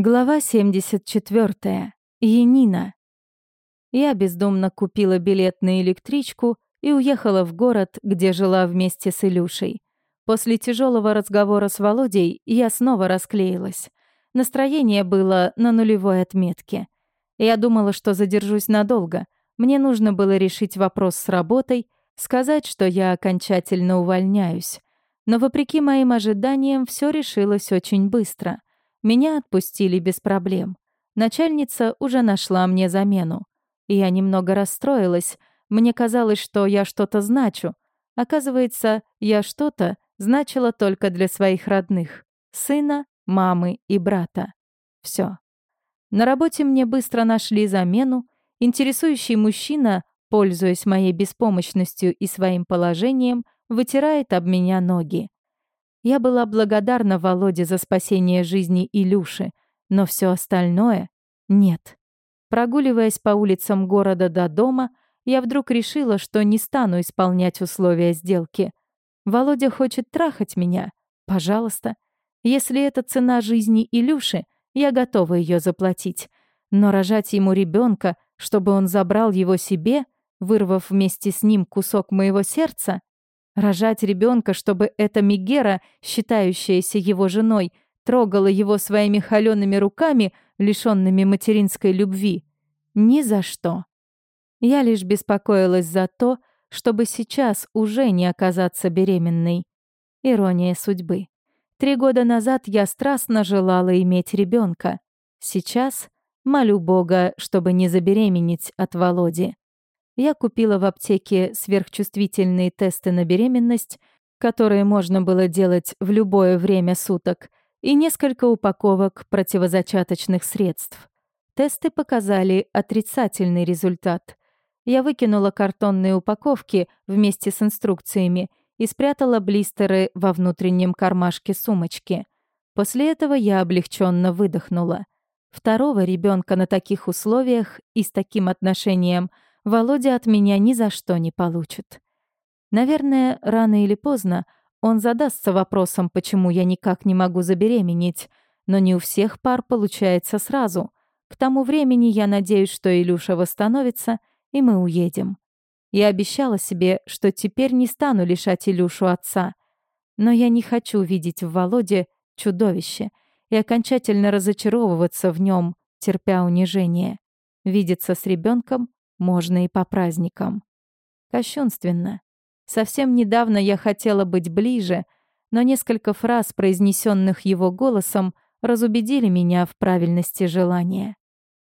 Глава 74. Янина. Я бездумно купила билет на электричку и уехала в город, где жила вместе с Илюшей. После тяжелого разговора с Володей я снова расклеилась. Настроение было на нулевой отметке. Я думала, что задержусь надолго. Мне нужно было решить вопрос с работой, сказать, что я окончательно увольняюсь. Но вопреки моим ожиданиям все решилось очень быстро — меня отпустили без проблем. Начальница уже нашла мне замену. Я немного расстроилась. Мне казалось, что я что-то значу. Оказывается, я что-то значила только для своих родных. Сына, мамы и брата. Все. На работе мне быстро нашли замену. Интересующий мужчина, пользуясь моей беспомощностью и своим положением, вытирает об меня ноги. Я была благодарна Володе за спасение жизни Илюши, но все остальное — нет. Прогуливаясь по улицам города до дома, я вдруг решила, что не стану исполнять условия сделки. Володя хочет трахать меня. Пожалуйста. Если это цена жизни Илюши, я готова ее заплатить. Но рожать ему ребенка, чтобы он забрал его себе, вырвав вместе с ним кусок моего сердца, Рожать ребенка, чтобы эта Мигера, считающаяся его женой, трогала его своими холеными руками, лишенными материнской любви. Ни за что. Я лишь беспокоилась за то, чтобы сейчас уже не оказаться беременной. Ирония судьбы. Три года назад я страстно желала иметь ребенка. Сейчас молю Бога, чтобы не забеременеть от Володи я купила в аптеке сверхчувствительные тесты на беременность, которые можно было делать в любое время суток, и несколько упаковок противозачаточных средств. Тесты показали отрицательный результат. Я выкинула картонные упаковки вместе с инструкциями и спрятала блистеры во внутреннем кармашке сумочки. После этого я облегченно выдохнула. Второго ребенка на таких условиях и с таким отношением – Володя от меня ни за что не получит. Наверное, рано или поздно он задастся вопросом, почему я никак не могу забеременеть, но не у всех пар получается сразу. К тому времени я надеюсь, что Илюша восстановится, и мы уедем. Я обещала себе, что теперь не стану лишать Илюшу отца. Но я не хочу видеть в Володе чудовище и окончательно разочаровываться в нем, терпя унижение. Видеться с ребенком можно и по праздникам. Кощунственно. Совсем недавно я хотела быть ближе, но несколько фраз, произнесенных его голосом, разубедили меня в правильности желания.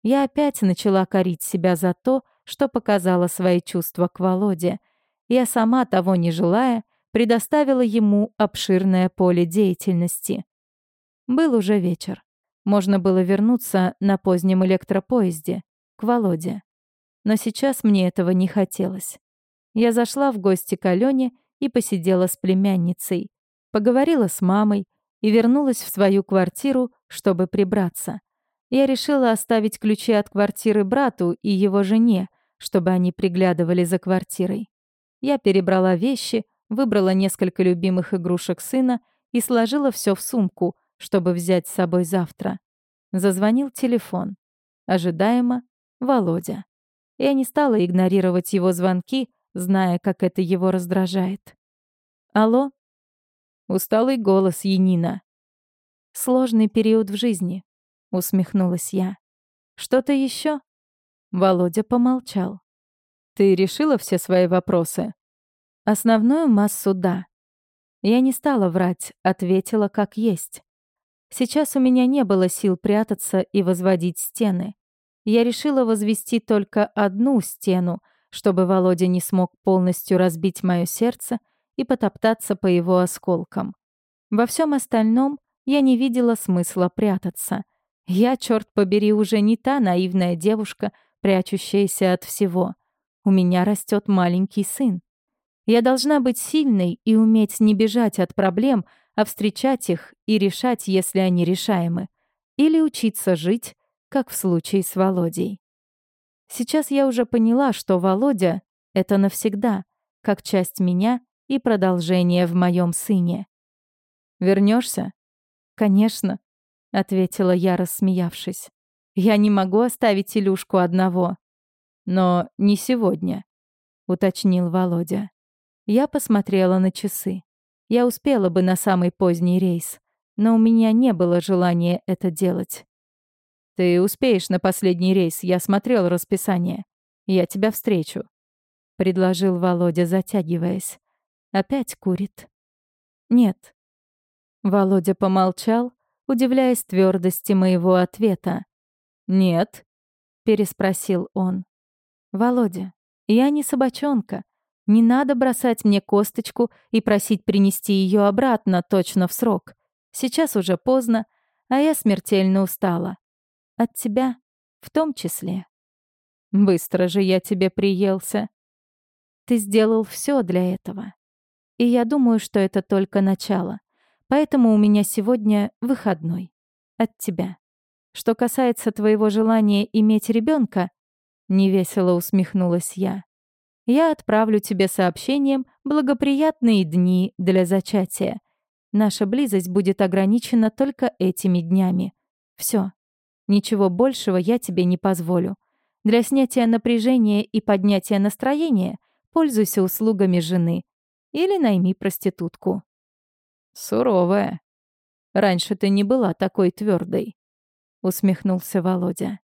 Я опять начала корить себя за то, что показала свои чувства к Володе. Я сама, того не желая, предоставила ему обширное поле деятельности. Был уже вечер. Можно было вернуться на позднем электропоезде, к Володе но сейчас мне этого не хотелось. Я зашла в гости к Алёне и посидела с племянницей, поговорила с мамой и вернулась в свою квартиру, чтобы прибраться. Я решила оставить ключи от квартиры брату и его жене, чтобы они приглядывали за квартирой. Я перебрала вещи, выбрала несколько любимых игрушек сына и сложила все в сумку, чтобы взять с собой завтра. Зазвонил телефон. Ожидаемо Володя. Я не стала игнорировать его звонки, зная, как это его раздражает. «Алло?» Усталый голос Янина. «Сложный период в жизни», — усмехнулась я. «Что-то еще? Володя помолчал. «Ты решила все свои вопросы?» «Основную массу — да». Я не стала врать, ответила как есть. Сейчас у меня не было сил прятаться и возводить стены я решила возвести только одну стену, чтобы Володя не смог полностью разбить мое сердце и потоптаться по его осколкам. Во всем остальном я не видела смысла прятаться. Я, черт побери, уже не та наивная девушка, прячущаяся от всего. У меня растет маленький сын. Я должна быть сильной и уметь не бежать от проблем, а встречать их и решать, если они решаемы. Или учиться жить, как в случае с Володей. Сейчас я уже поняла, что Володя — это навсегда, как часть меня и продолжение в моем сыне. Вернешься? Конечно. — ответила я, рассмеявшись. «Я не могу оставить Илюшку одного». «Но не сегодня», — уточнил Володя. Я посмотрела на часы. Я успела бы на самый поздний рейс, но у меня не было желания это делать. «Ты успеешь на последний рейс, я смотрел расписание. Я тебя встречу», — предложил Володя, затягиваясь. Опять курит. «Нет». Володя помолчал, удивляясь твердости моего ответа. «Нет?» — переспросил он. «Володя, я не собачонка. Не надо бросать мне косточку и просить принести ее обратно точно в срок. Сейчас уже поздно, а я смертельно устала. От тебя в том числе. Быстро же я тебе приелся. Ты сделал все для этого. И я думаю, что это только начало. Поэтому у меня сегодня выходной. От тебя. Что касается твоего желания иметь ребенка, невесело усмехнулась я. Я отправлю тебе сообщением благоприятные дни для зачатия. Наша близость будет ограничена только этими днями. Все. Ничего большего я тебе не позволю. Для снятия напряжения и поднятия настроения пользуйся услугами жены или найми проститутку. Суровая. Раньше ты не была такой твердой, усмехнулся Володя.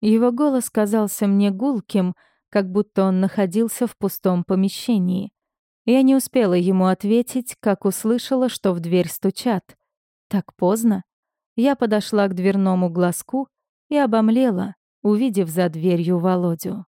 Его голос казался мне гулким, как будто он находился в пустом помещении. Я не успела ему ответить, как услышала, что в дверь стучат. Так поздно. Я подошла к дверному глазку и обомлела, увидев за дверью Володю.